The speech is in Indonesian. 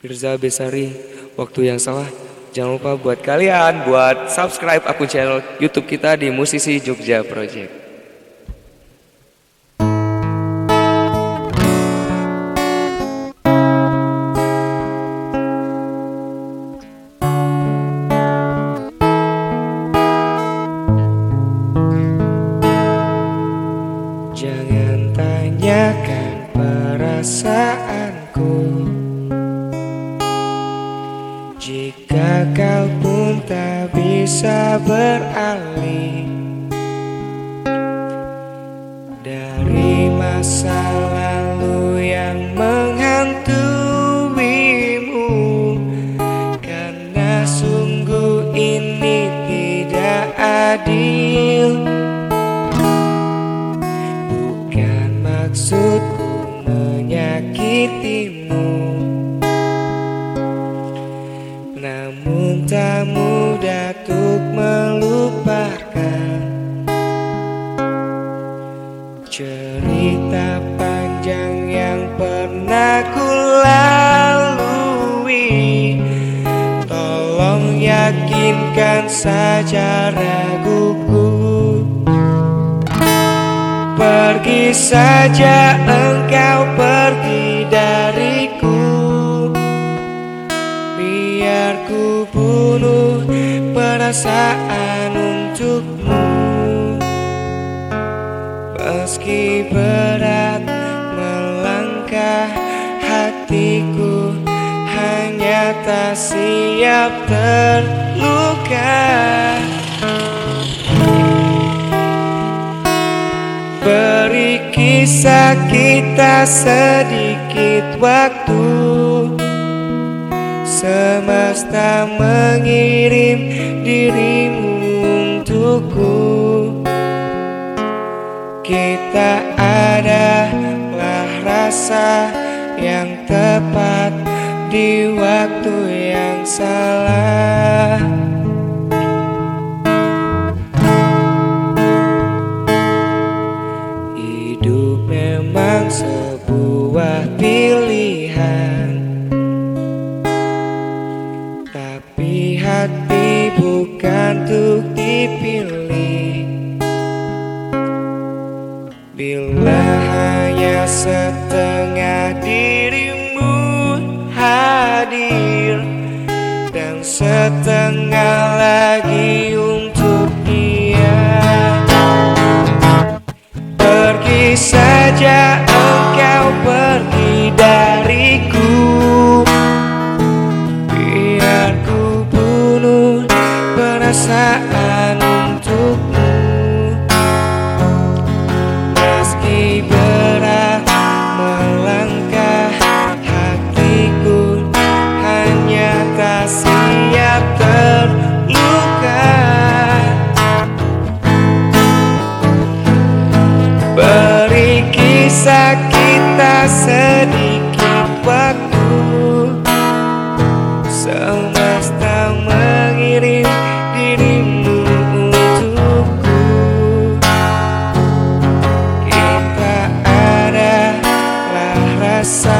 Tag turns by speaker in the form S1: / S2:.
S1: Firza Besari, waktu yang salah. Jangan lupa buat kalian buat subscribe akun channel YouTube kita di Musisi Jogja Project. Jika kau pun tak bisa beralih Dari masa lalu yang menghantuimu Karena sungguh ini tidak adil. Bukan maksudku menyakitimu Namun tak mudah untuk melupakan Cerita panjang yang pernah ku lalui. Tolong yakinkan saja raguku. Pergi saja perasaan untukmu. Meski berat melangkah hatiku Hanya tak siap terluka. Beri kisah kita sedikit waktu Semesta mengirim dirimu untukku. Kita adalah rasa yang tepat di waktu yang salah hati bukan untuk dipilih. Bila hanya setengah dirimu hadir Dan setengah lagi untuk dia. Pergi saja engkau pergi dariku Biar ku bunuh perasaan essa